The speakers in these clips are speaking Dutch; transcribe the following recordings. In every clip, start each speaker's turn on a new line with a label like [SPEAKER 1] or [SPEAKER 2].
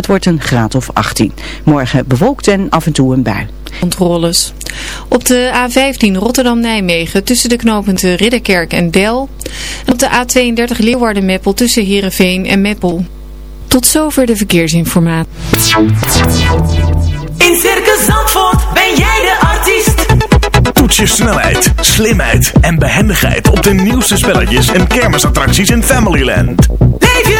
[SPEAKER 1] Het wordt een graad of 18. Morgen bewolkt en af en toe een bui.
[SPEAKER 2] Controles. Op de A15 Rotterdam-Nijmegen tussen de knooppunten Ridderkerk en Del. En op de A32 Leeuwarden-Meppel tussen Heerenveen en Meppel. Tot zover de verkeersinformatie.
[SPEAKER 3] In Circus Zandvoort ben jij de artiest.
[SPEAKER 4] Toets je snelheid, slimheid en behendigheid op de nieuwste spelletjes en kermisattracties in Familyland.
[SPEAKER 3] Leef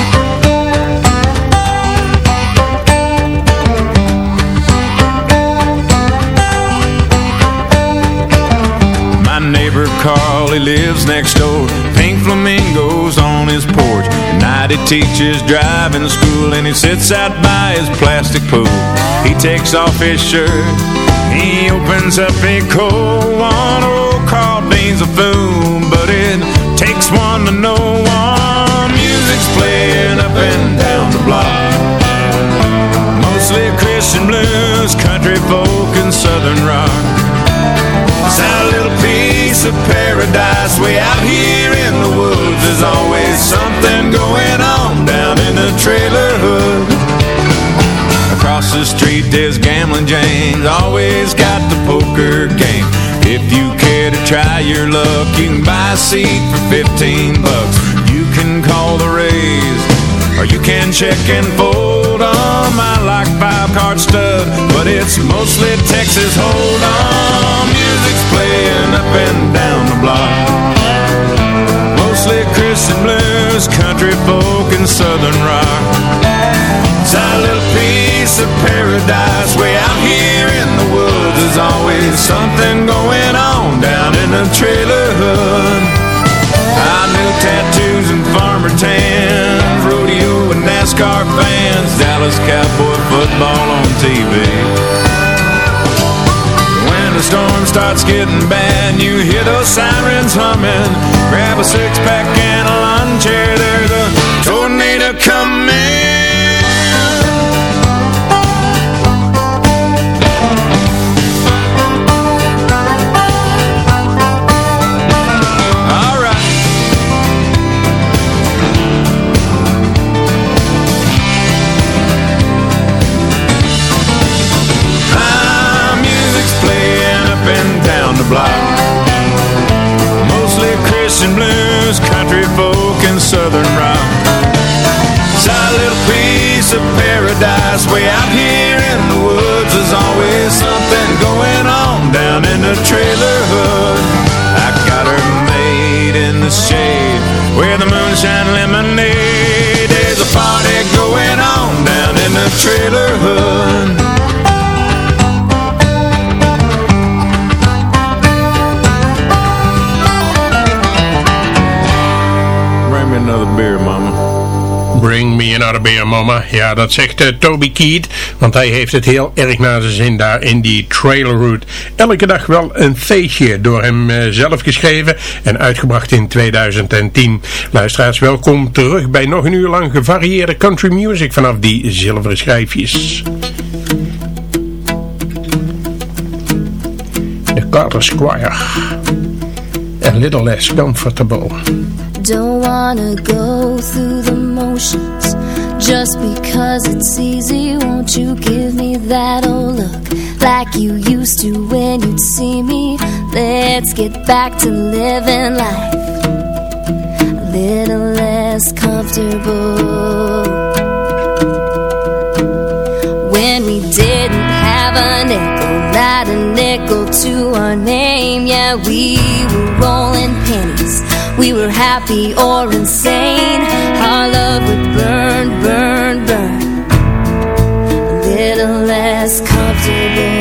[SPEAKER 5] Carl, he lives next door. Pink flamingos on his porch. At night he teaches driving school and he sits out by his plastic pool. He takes off his shirt. He opens up a cold one. Oh, Carl Dean's a fool, but it takes one to know one. Music's playing up and down the block. Mostly Christian blues, country folk, and southern rock. It's a little piece of paradise way out here in the woods. There's always something going on down in the trailer hood. Across the street there's gambling James, always got the poker game. If you care to try your luck, you can buy a seat for 15 bucks. You can call the Rays, or you can check and fold on my five card stud, but it's mostly Texas hold on. Music's playing up and down the block. Mostly Christian blues, country folk, and southern rock. It's a little piece of paradise way out here in the woods. There's always something going on down in the trailer hood. I knew tattoos and farmer tans, rodeo and NASCAR fans, Dallas Cowboy football on TV. When the storm starts getting bad, you hear those sirens humming. Grab a six pack and a lawn chair, way out here in the woods. There's always something going on down in the trailer hood. I got her made in the shade where the moonshine lemonade. There's a party going on down in the trailer
[SPEAKER 6] Bring me another beer, mama. Ja, dat zegt uh, Toby Keat, want hij heeft het heel erg naar zijn zin daar in die trailer route. Elke dag wel een feestje, door hem uh, zelf geschreven en uitgebracht in 2010. Luisteraars, welkom terug bij nog een uur lang gevarieerde country music vanaf die zilveren schijfjes. The Carter Squire. A little less comfortable.
[SPEAKER 7] Don't wanna go through the motions. Just because it's easy Won't you give me that old look? Like you used to when you'd see me. Let's get back to living life. A little less comfortable. When we didn't have a nickel Not a nickel to our name Yeah, we were rolling pennies we were happy or insane. Our love would burn, burn, burn. A little less comfortable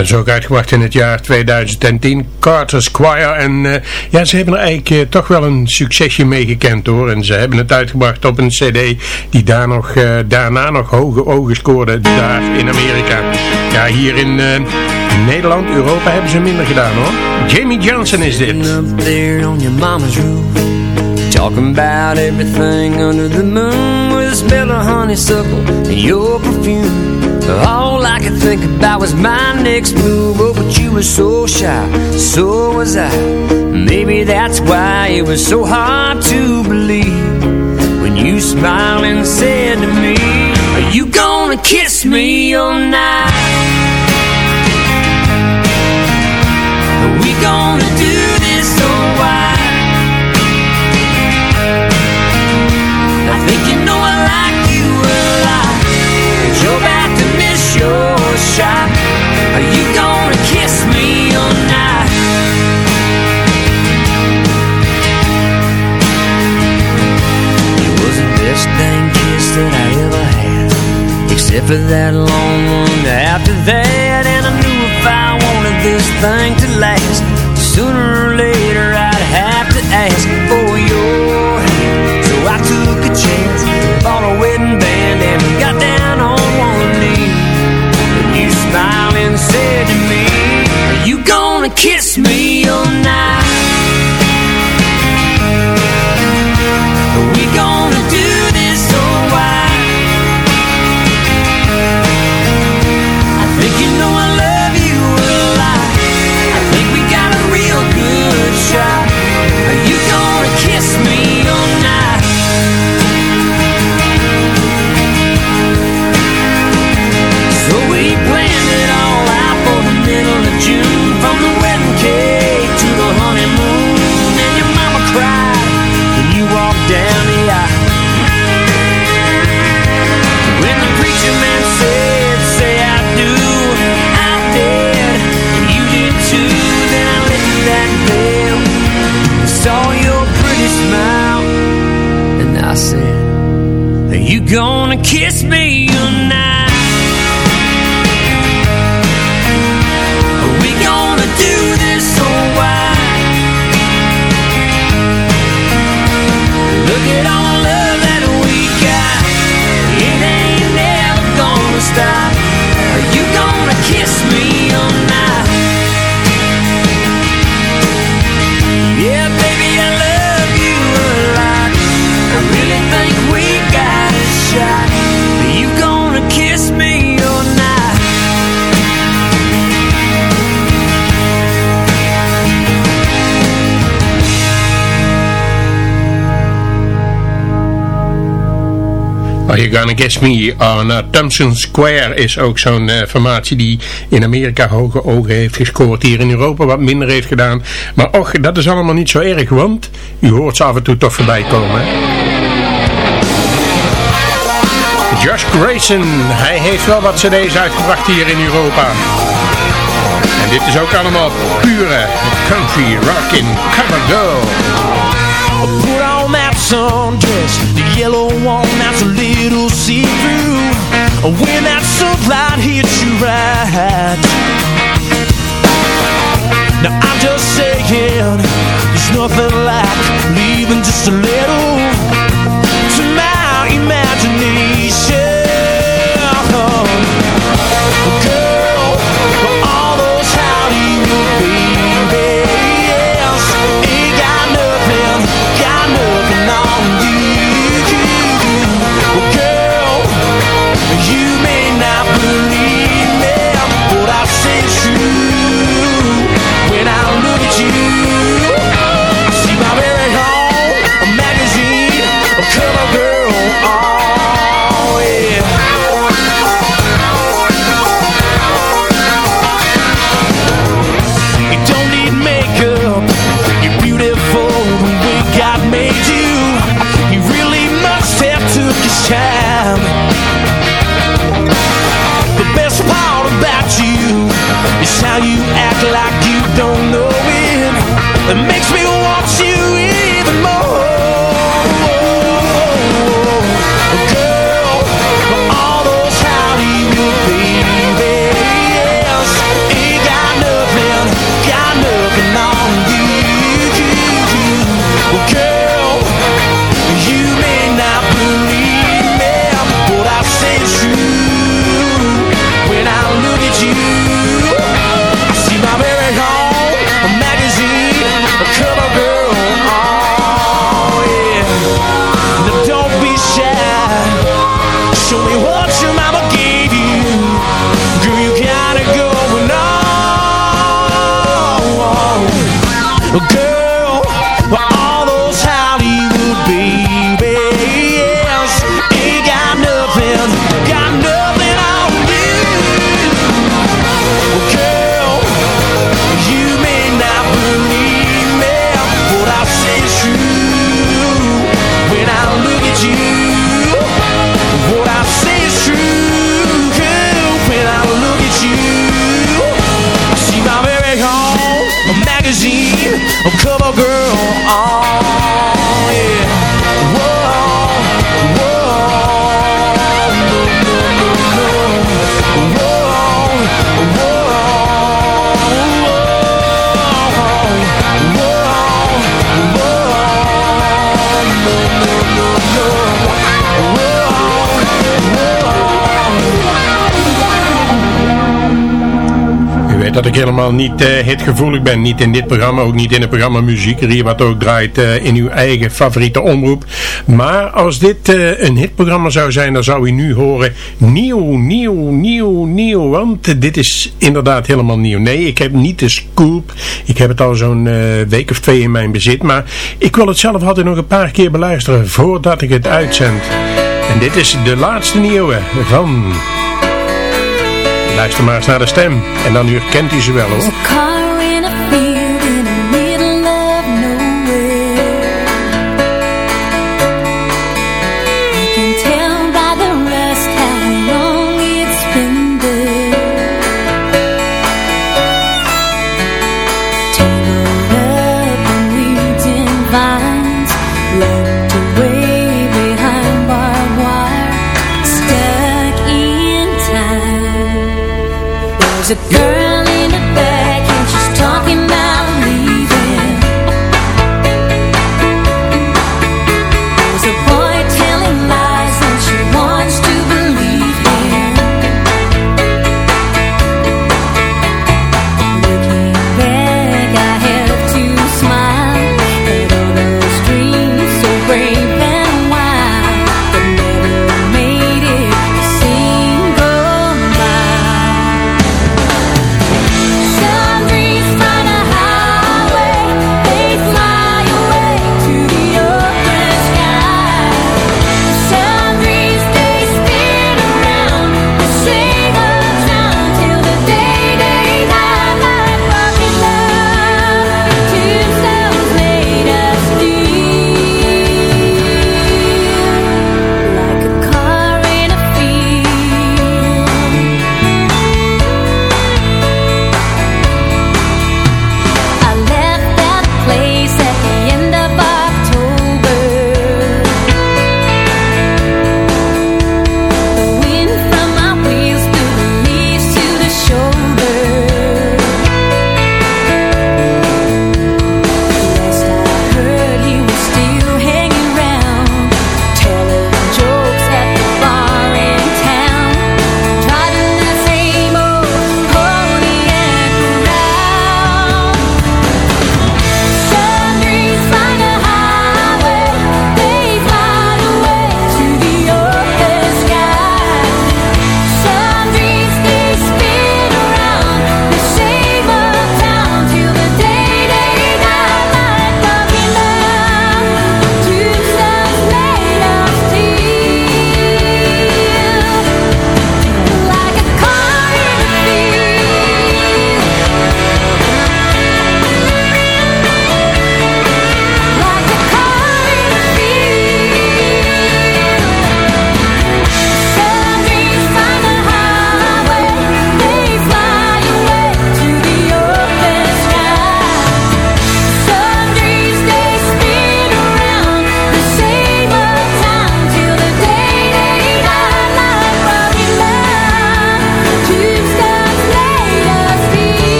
[SPEAKER 6] Dit was ook uitgebracht in het jaar 2010, Carter Squire. En uh, ja, ze hebben er eigenlijk uh, toch wel een succesje mee gekend hoor. En ze hebben het uitgebracht op een cd die daar nog, uh, daarna nog hoge ogen scoorde daar in Amerika. Ja, hier in Nederland, Europa hebben ze minder gedaan hoor. Jamie Johnson is dit.
[SPEAKER 8] There on your mama's roof Talking about everything under the moon and your perfume I could think about was my next move Oh, but you were so shy, so was I Maybe that's why it was so hard to believe When you smiled and said to me Are you gonna kiss me all night? Are we gonna do this why? I think you know I like you a lot miss your are you gonna kiss me or not? It was the best kiss that I ever had, except for that long one after that. And I knew if I wanted this thing to last, sooner or later I'd have to ask for your hand. So I took a chance, bought a wedding band. said to me, Are you gonna kiss me or not? Are we gonna. gonna kiss me Are You Gonna
[SPEAKER 6] Guess Me? Uh, Thompson Square is ook zo'n uh, formatie die in Amerika hoge ogen heeft gescoord. Hier in Europa wat minder heeft gedaan. Maar och, dat is allemaal niet zo erg, want u hoort ze af en toe toch voorbij komen. Josh Grayson, hij heeft wel wat cd's uitgebracht hier in Europa. En dit is ook allemaal pure country rockin' cover girl.
[SPEAKER 9] sundress, the yellow one that's a little see-through. When that sunlight hits you right. Now I'm just saying, there's nothing like leaving just a little to my imagination. Oh.
[SPEAKER 6] Dat ik helemaal niet uh, hitgevoelig ben. Niet in dit programma, ook niet in het programma Muziek. Hier wat ook draait uh, in uw eigen favoriete omroep. Maar als dit uh, een hitprogramma zou zijn, dan zou u nu horen nieuw, nieuw, nieuw, nieuw. Want dit is inderdaad helemaal nieuw. Nee, ik heb niet de scoop. Ik heb het al zo'n week of twee in mijn bezit. Maar ik wil het zelf altijd nog een paar keer beluisteren voordat ik het uitzend. En dit is de laatste nieuwe van... Luister maar eens naar de stem. En dan herkent u ze wel hoor.
[SPEAKER 7] it good?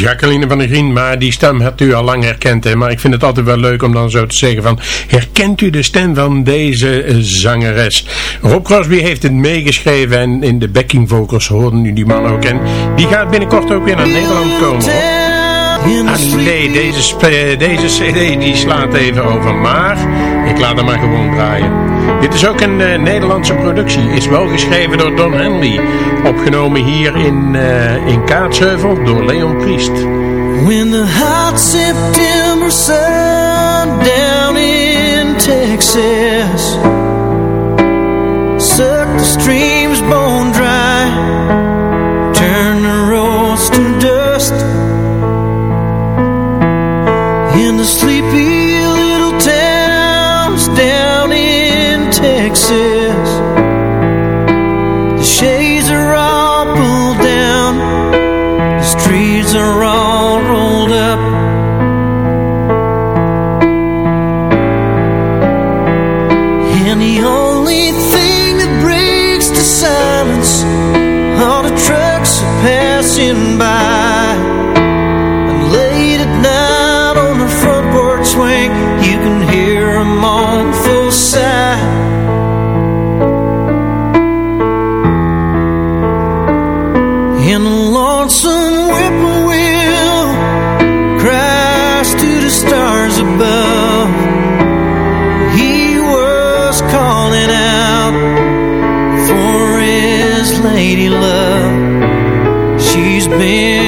[SPEAKER 6] Jacqueline van der Grien, maar die stem hebt u al lang herkend. Hè? Maar ik vind het altijd wel leuk om dan zo te zeggen van... Herkent u de stem van deze eh, zangeres? Rob Crosby heeft het meegeschreven en in de backing vocals hoorden u die man ook. En die gaat binnenkort ook weer naar Nederland komen. Ah nee, deze, deze cd die slaat even over. Maar ik laat hem maar gewoon draaien. Dit is ook een eh, Nederlandse productie. Is wel geschreven door Don Henley. Opgenomen hier in, eh, in Kaatsheuvel door Leon Priest.
[SPEAKER 9] When the down in Texas the streams kisses been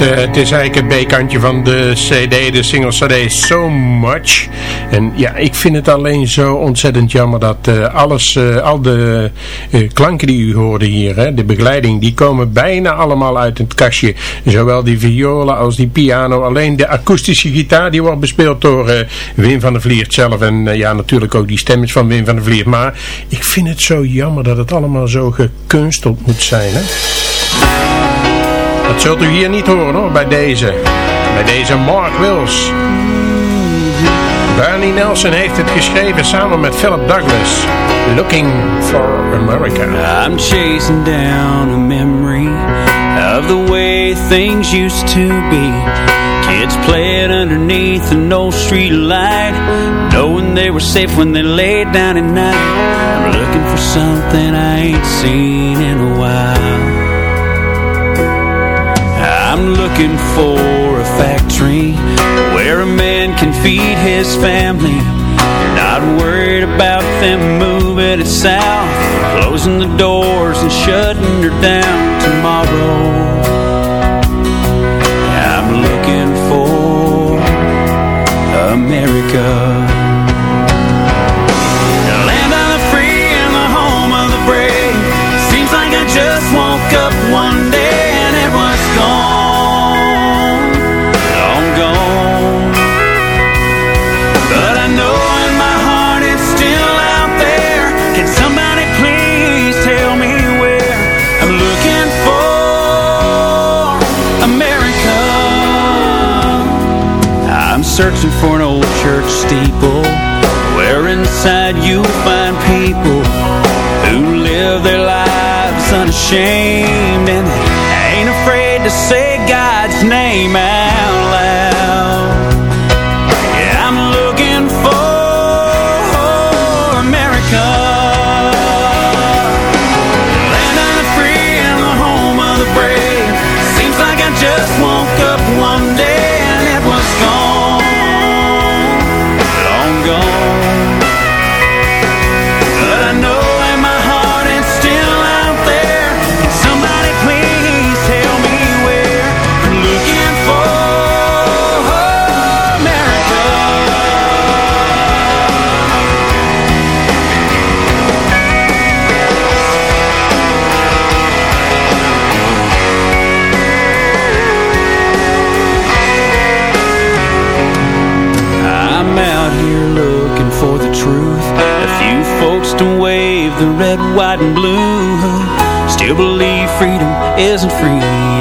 [SPEAKER 6] eh, het is eigenlijk het B-kantje van de CD, de single CD So Much. En ja, ik vind het alleen zo ontzettend jammer dat eh, alles, eh, al de klanken die u hoorde hier, hè, de begeleiding, die komen bijna allemaal uit het kastje. Zowel die viola als die piano, alleen de akoestische gitaar die wordt bespeeld door Wim van der Vliert zelf. En ja, natuurlijk ook die stemmetjes van Wim van der Vliert. Maar ik vind het zo jammer dat het allemaal zo gekunsteld moet zijn, hè. Dat zult u hier niet horen hoor, bij deze. Bij deze Mark Wills. Bernie Nelson heeft het geschreven samen met Philip Douglas. Looking for America.
[SPEAKER 8] I'm chasing down a memory of the way things used to be. Kids playing underneath an old street light, knowing they were safe when they laid down at night. I'm looking for something I ain't seen in a while. Looking for a factory where a man can feed his family. Not worried about them moving it south, closing the doors and shutting her down tomorrow. I'm looking for America. Searching for an old church steeple Where inside you'll find people Who live their lives unashamed. And ain't afraid to say God's name isn't free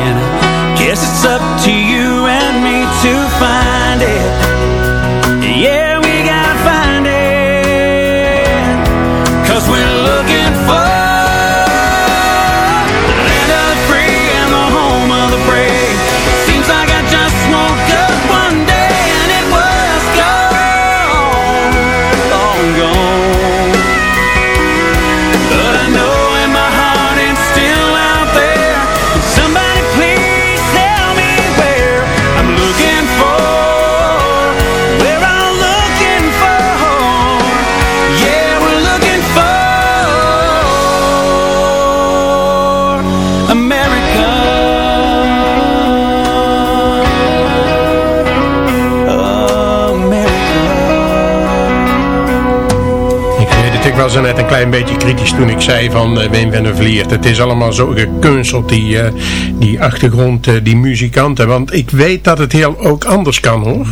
[SPEAKER 6] klein beetje kritisch toen ik zei van uh, Wim van. Het is allemaal zo gekunsteld, die, eh, die achtergrond, eh, die muzikanten. Want ik weet dat het heel ook anders kan hoor,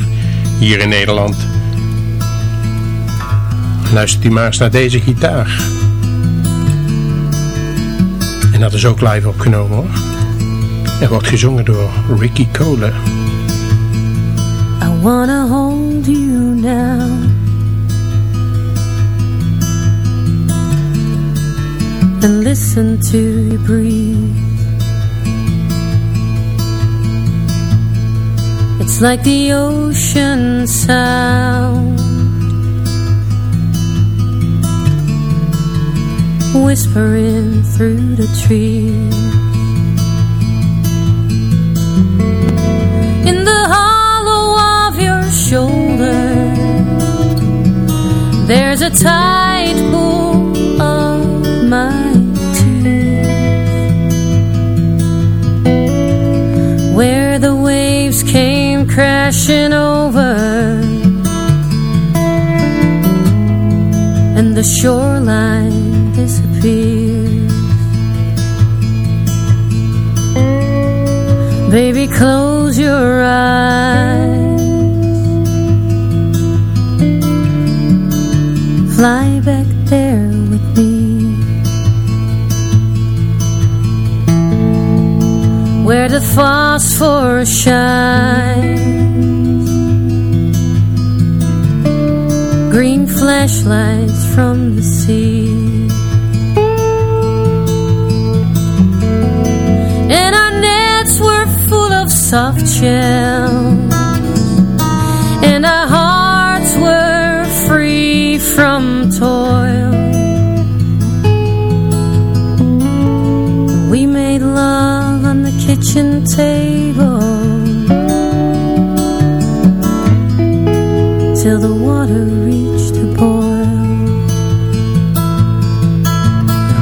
[SPEAKER 6] hier in Nederland. Luistert u maar eens naar deze gitaar. En dat is ook live opgenomen hoor. En wordt gezongen door Ricky Cole.
[SPEAKER 10] I wanna hold you now listen to you breathe. It's like the ocean sound. Whispering through the trees. In the hollow of your shoulder There's a tide pool of my came crashing over. And the shoreline disappears Baby, close your eyes. Fly back Where the phosphorus shines Green flashlights from the sea. And our nets were full of soft shells. And our hearts were free from toil kitchen table. Till the water reached a boil.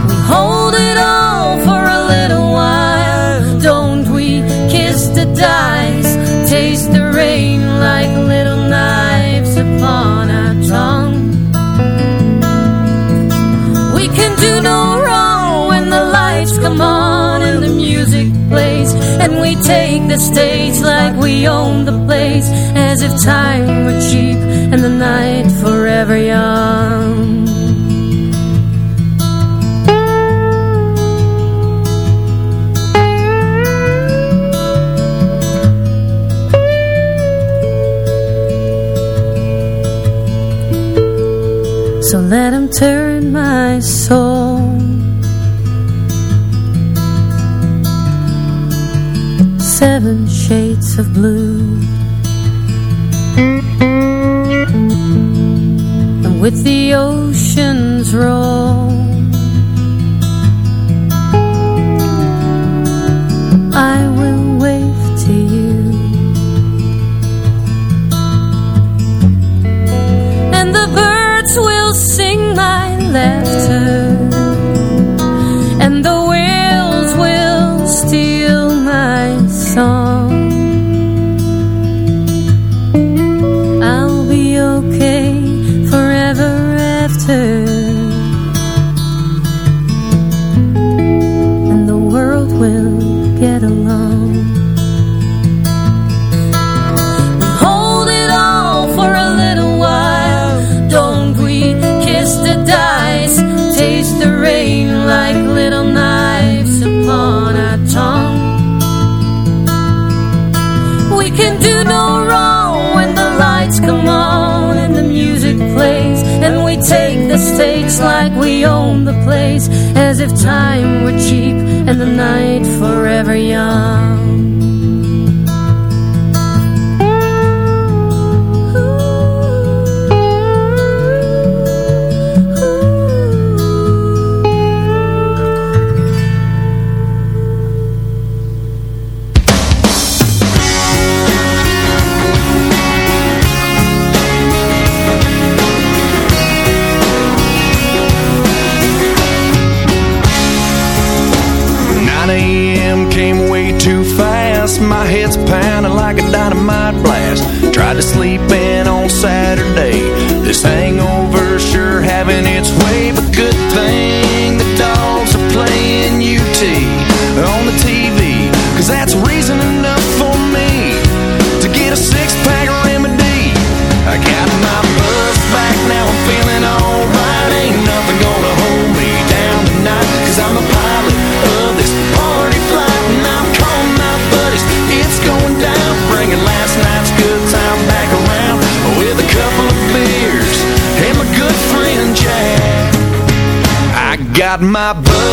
[SPEAKER 10] We hold it all for a little while. Don't we kiss the dice? Taste the rain the stage like we own the place As if time were cheap and the night forever young. So let him turn my soul seven shades of blue. And with the ocean's roar It's like we own the place As if time were cheap and the night forever young.
[SPEAKER 5] my blood.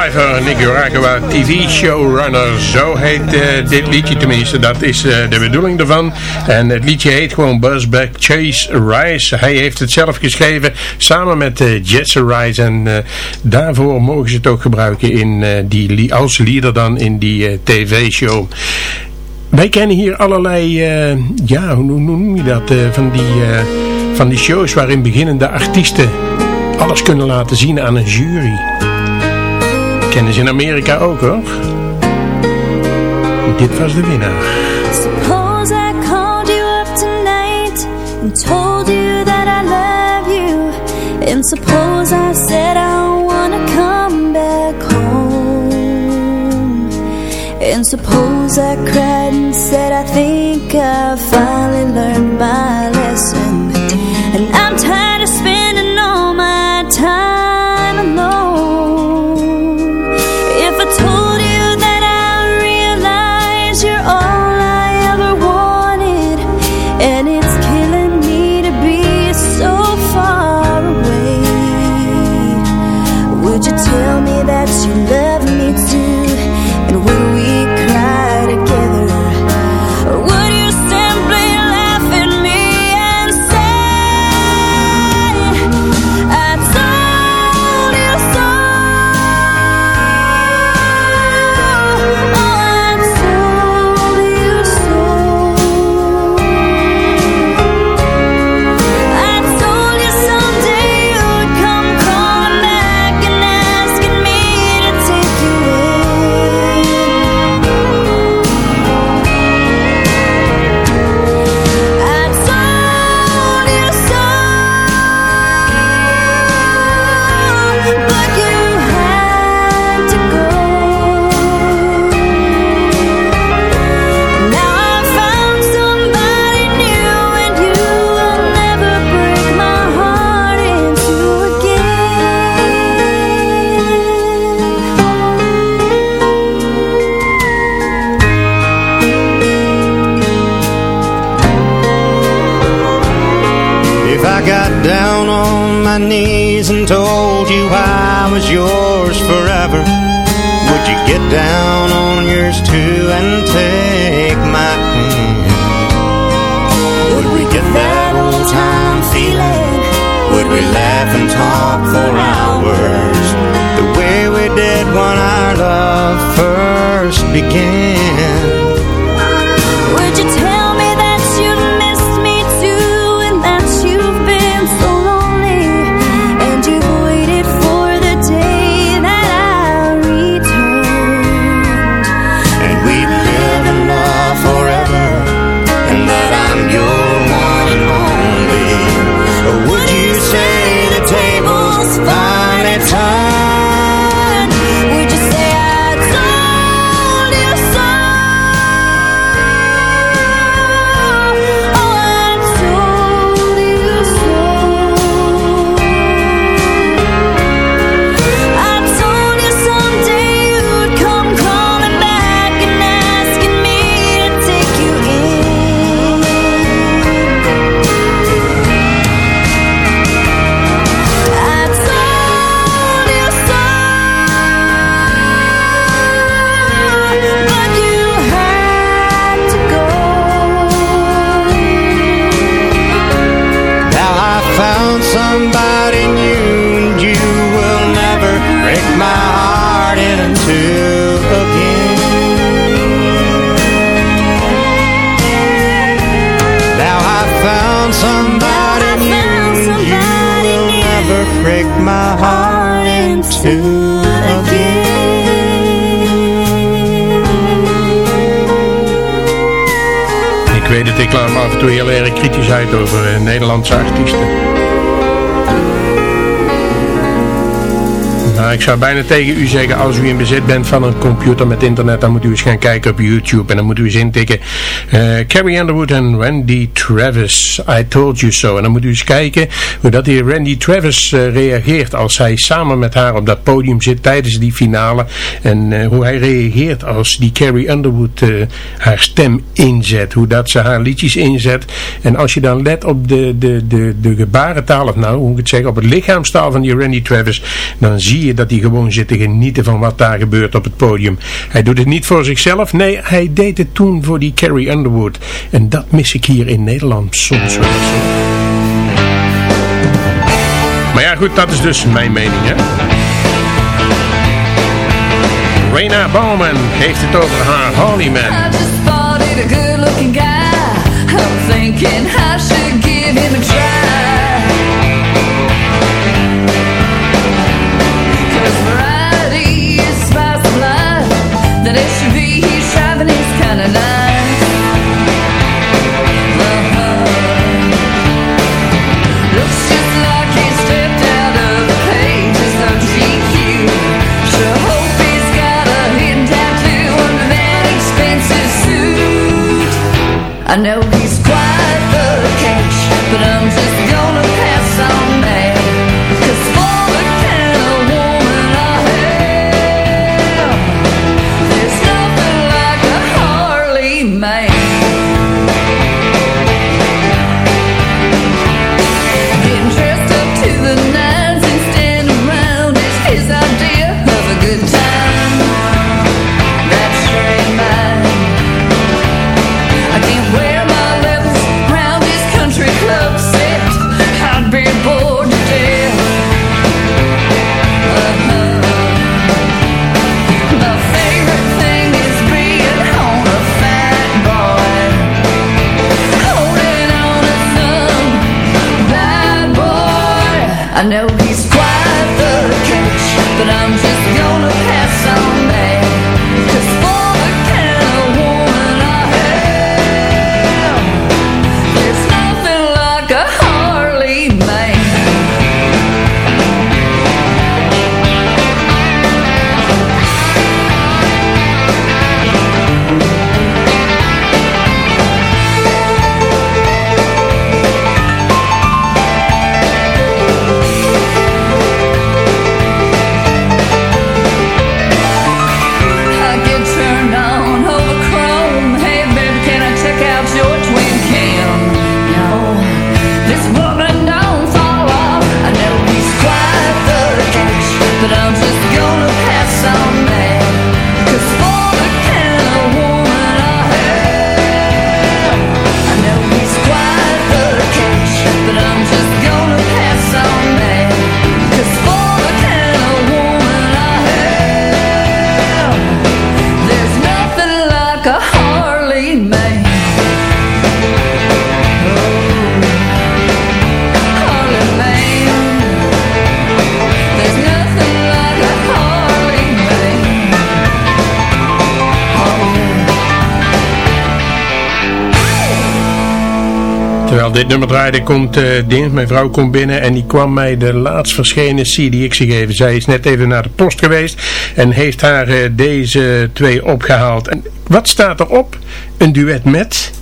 [SPEAKER 6] Driver, Nicaragua TV Showrunner. Zo heet uh, dit liedje tenminste, dat is uh, de bedoeling ervan. En het liedje heet gewoon Buzzback Chase Rice. Hij heeft het zelf geschreven samen met uh, Jesse Rice. En daarvoor mogen ze het ook gebruiken in, die, als lieder dan in die tv-show. Wij kennen hier allerlei, ja, hoe noem je dat, van, die, van die shows waarin beginnende artiesten alles kunnen laten zien aan een jury. Kennen ze in Amerika ook hoor. Dit was de winnaar.
[SPEAKER 7] Suppose I called you up tonight and told you that I love you. And suppose I said I wanna come back home. And suppose I cried and said I think I finally learned my lesson.
[SPEAKER 6] Kritisch uit over eh, Nederlandse artiesten. Nou, ik zou bijna tegen u zeggen, als u in bezit bent van een computer met internet, dan moet u eens gaan kijken op YouTube en dan moet u eens intikken eh, Carrie Underwood en Randy Travis, I Told You So. En dan moet u eens kijken hoe dat die Randy Travis eh, reageert als hij samen met haar op dat podium zit tijdens die finale. En eh, hoe hij reageert als die Carrie Underwood eh, haar stem inzet, hoe dat ze haar liedjes inzet. En als je dan let op de, de, de, de gebarentaal, of nou, hoe ik het zeggen, op het lichaamstaal van die Randy Travis, dan zie je dat hij gewoon zit te genieten van wat daar gebeurt op het podium. Hij doet het niet voor zichzelf, nee, hij deed het toen voor die Carrie Underwood. En dat mis ik hier in Nederland soms wel. Maar ja goed, dat is dus mijn mening hè. Raina Bowman heeft het over haar Holy Man.
[SPEAKER 3] I just spotted a good looking guy. I'm thinking I should give him a try. I know
[SPEAKER 6] Dit nummer draaide, komt uh, Dins, mijn vrouw, komt binnen en die kwam mij de laatst verschenen CDX geven. Zij is net even naar de post geweest en heeft haar uh, deze twee opgehaald. En wat staat erop? Een duet met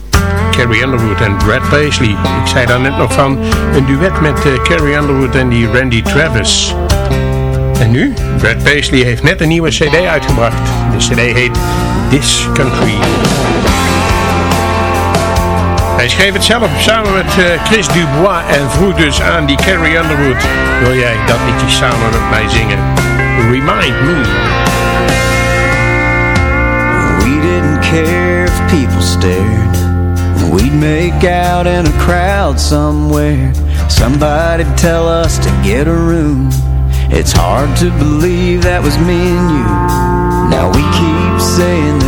[SPEAKER 6] Carrie Underwood en Brad Paisley. Ik zei daar net nog van, een duet met uh, Carrie Underwood en die Randy Travis. En nu? Brad Paisley heeft net een nieuwe cd uitgebracht. De cd heet This Country. Hij schreef het zelf samen met uh, Chris Dubois en vroeg dus aan die Carrie Underwood. Wil jij dat liedje samen met mij zingen? Remind me.
[SPEAKER 9] We didn't care if people stared. We'd make out in a crowd somewhere. Somebody'd tell us to get a room. It's hard to believe that was me and you. Now we keep saying that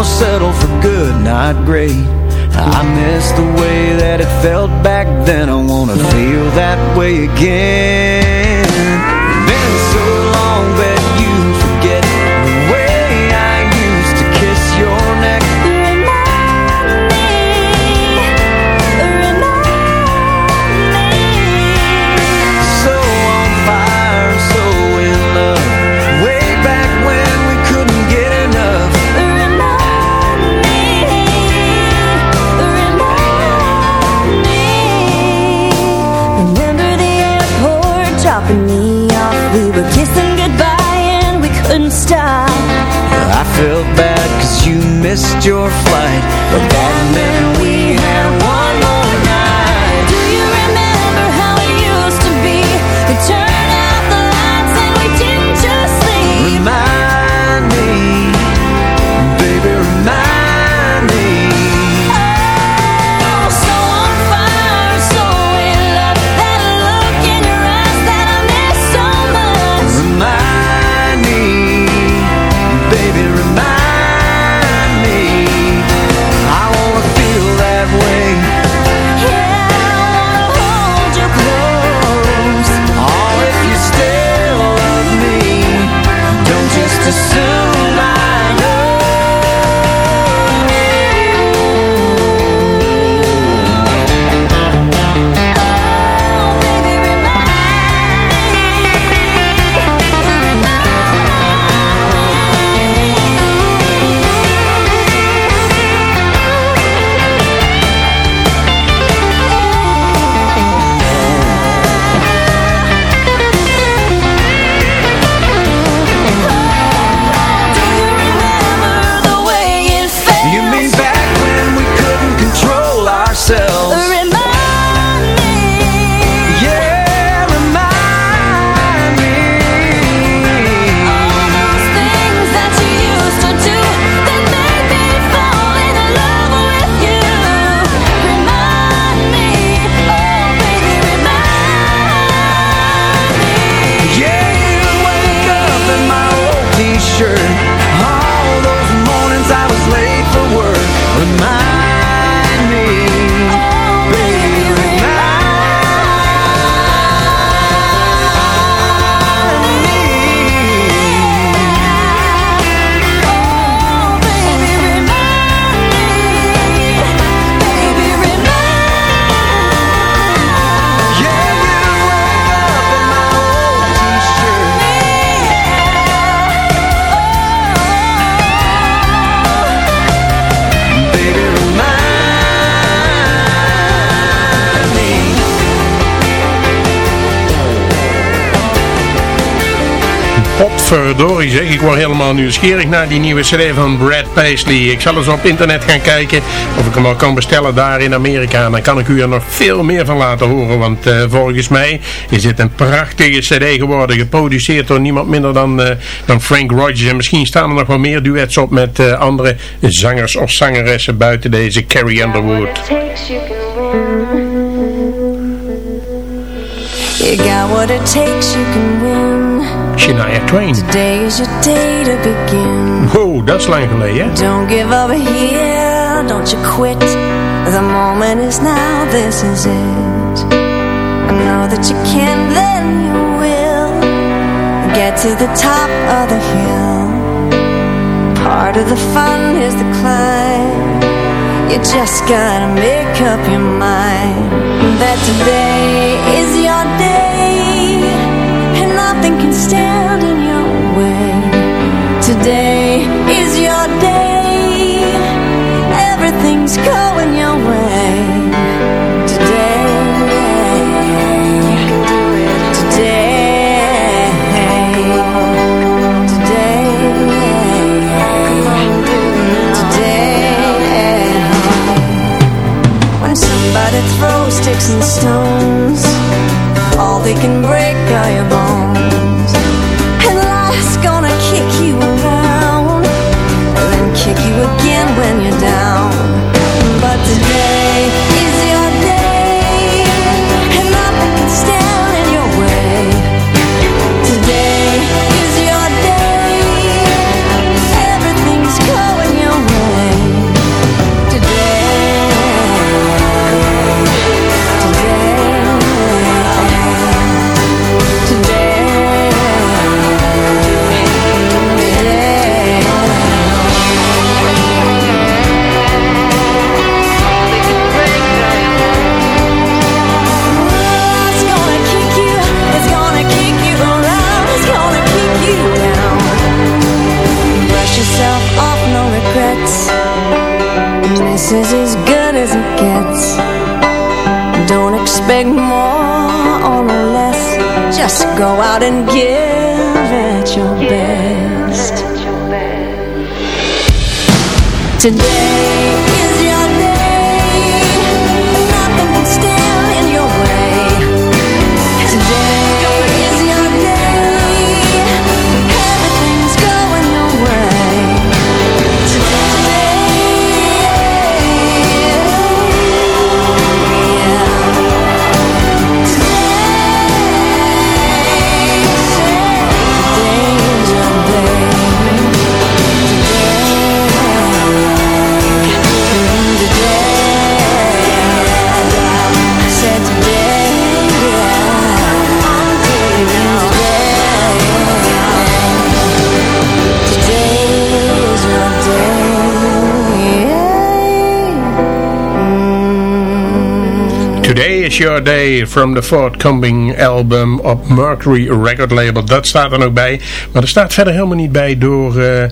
[SPEAKER 9] To settle for good, not great. I miss the way that it felt back then. I want to feel that way again. Been so long that
[SPEAKER 6] Zeg, ik word helemaal nieuwsgierig naar die nieuwe cd van Brad Paisley. Ik zal eens op internet gaan kijken of ik hem al kan bestellen daar in Amerika. Dan kan ik u er nog veel meer van laten horen, want uh, volgens mij is dit een prachtige cd geworden. Geproduceerd door niemand minder dan, uh, dan Frank Rogers. En misschien staan er nog wel meer duets op met uh, andere zangers of zangeressen buiten deze Carrie Underwood.
[SPEAKER 7] You got what it takes, you can win.
[SPEAKER 6] Shania Twain.
[SPEAKER 7] Today is your day to begin.
[SPEAKER 6] Wow, dat is lang geleden.
[SPEAKER 7] Don't give up here, don't you quit. The moment is now, this is it. I know that you can, then you will. Get to the top of the hill. Part of the fun is the climb. You just gotta make up your mind that today is your day nothing can stand in your way. Today is your day, everything's going your way. Today, it. Today, today, When somebody throws sticks and stones All they can break are your bones take you This is as good as it gets. Don't expect more or no less. Just go out and give it your best. Today Your Day
[SPEAKER 6] from the forthcoming album op Mercury Record Label. Dat staat er nog bij. Maar er staat verder helemaal niet bij door uh, uh,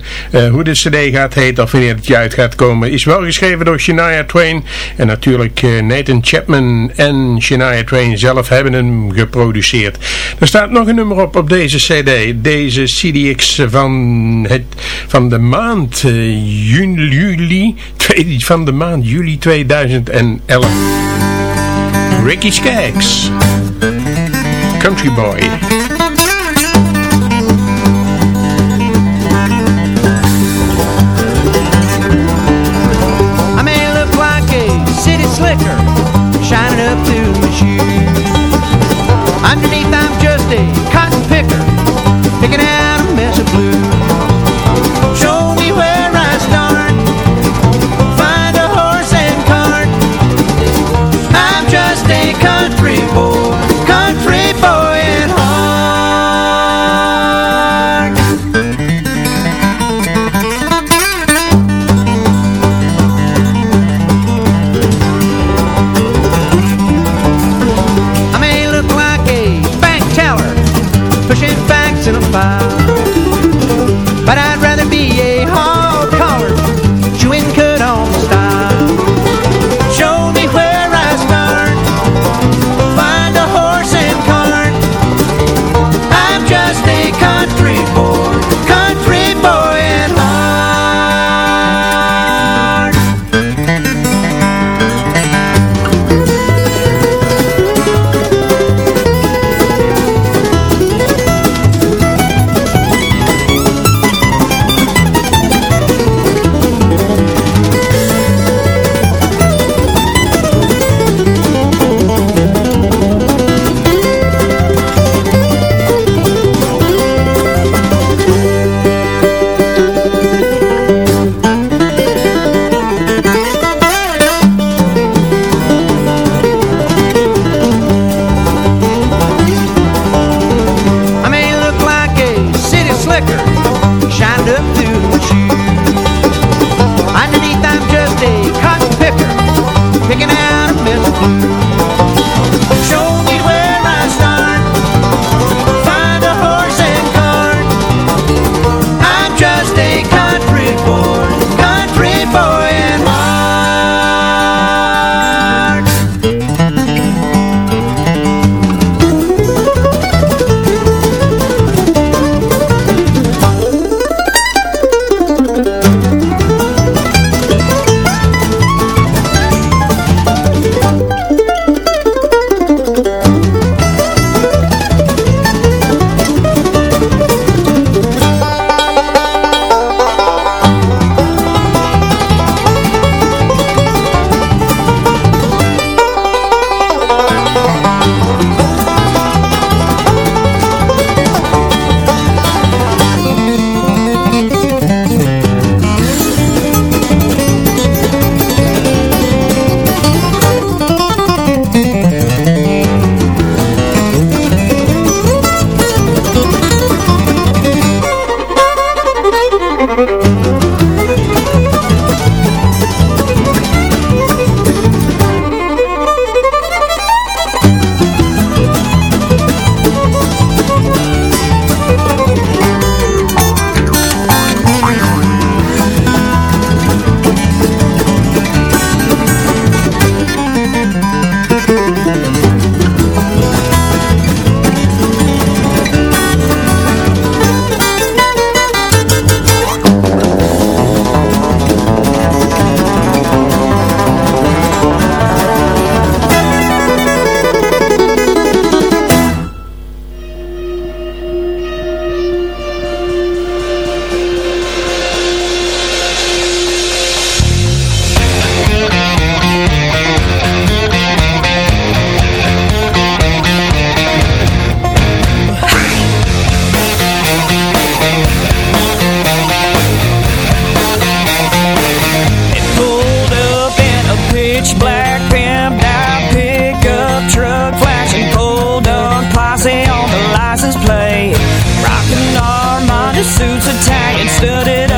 [SPEAKER 6] hoe de cd gaat heten of wanneer het uit gaat komen. Is wel geschreven door Shania Twain. En natuurlijk uh, Nathan Chapman en Shania Twain zelf hebben hem geproduceerd. Er staat nog een nummer op op deze cd. Deze CDX van, het, van de maand juli, juli van de maand juli 2011. Ricky Skaggs, Country Boy.
[SPEAKER 9] I may look like a city slicker shining up through my shoes. suits and tie and
[SPEAKER 11] studded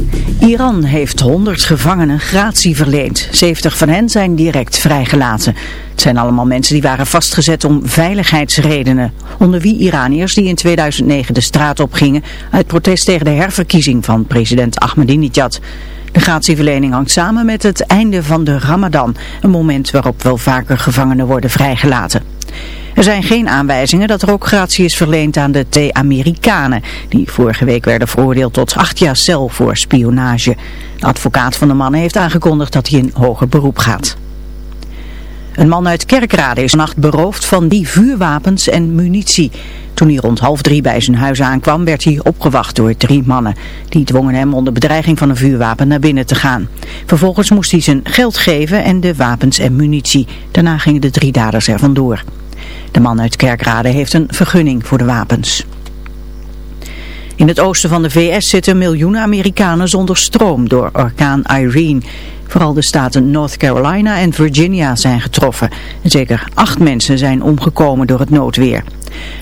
[SPEAKER 1] Iran heeft 100 gevangenen gratie verleend. 70 van hen zijn direct vrijgelaten. Het zijn allemaal mensen die waren vastgezet om veiligheidsredenen. Onder wie Iraniërs die in 2009 de straat opgingen uit protest tegen de herverkiezing van president Ahmadinejad. De gratieverlening hangt samen met het einde van de Ramadan, een moment waarop wel vaker gevangenen worden vrijgelaten. Er zijn geen aanwijzingen dat er ook gratie is verleend aan de twee Amerikanen, die vorige week werden veroordeeld tot acht jaar cel voor spionage. De advocaat van de mannen heeft aangekondigd dat hij in hoger beroep gaat. Een man uit Kerkrade is vannacht beroofd van die vuurwapens en munitie. Toen hij rond half drie bij zijn huis aankwam, werd hij opgewacht door drie mannen. Die dwongen hem onder bedreiging van een vuurwapen naar binnen te gaan. Vervolgens moest hij zijn geld geven en de wapens en munitie. Daarna gingen de drie daders er vandoor. De man uit Kerkrade heeft een vergunning voor de wapens. In het oosten van de VS zitten miljoenen Amerikanen zonder stroom door orkaan Irene. Vooral de staten North Carolina en Virginia zijn getroffen. En zeker acht mensen zijn omgekomen door het noodweer.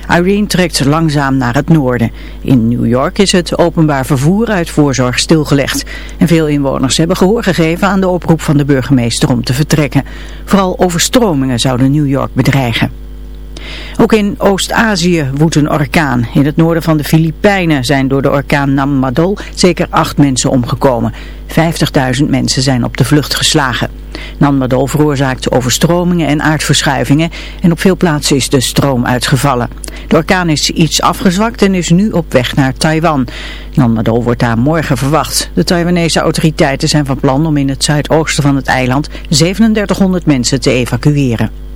[SPEAKER 1] Irene trekt langzaam naar het noorden. In New York is het openbaar vervoer uit voorzorg stilgelegd. En veel inwoners hebben gehoor gegeven aan de oproep van de burgemeester om te vertrekken. Vooral overstromingen zouden New York bedreigen. Ook in Oost-Azië woedt een orkaan. In het noorden van de Filipijnen zijn door de orkaan Nammadol zeker acht mensen omgekomen. 50.000 mensen zijn op de vlucht geslagen. Nammadol veroorzaakt overstromingen en aardverschuivingen en op veel plaatsen is de stroom uitgevallen. De orkaan is iets afgezwakt en is nu op weg naar Taiwan. Nammadol wordt daar morgen verwacht. De Taiwanese autoriteiten zijn van plan om in het zuidoosten van het eiland 3700 mensen te evacueren.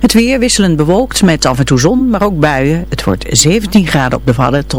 [SPEAKER 1] Het weer wisselend bewolkt met af en toe zon, maar ook buien. Het wordt 17 graden op de Wadden tot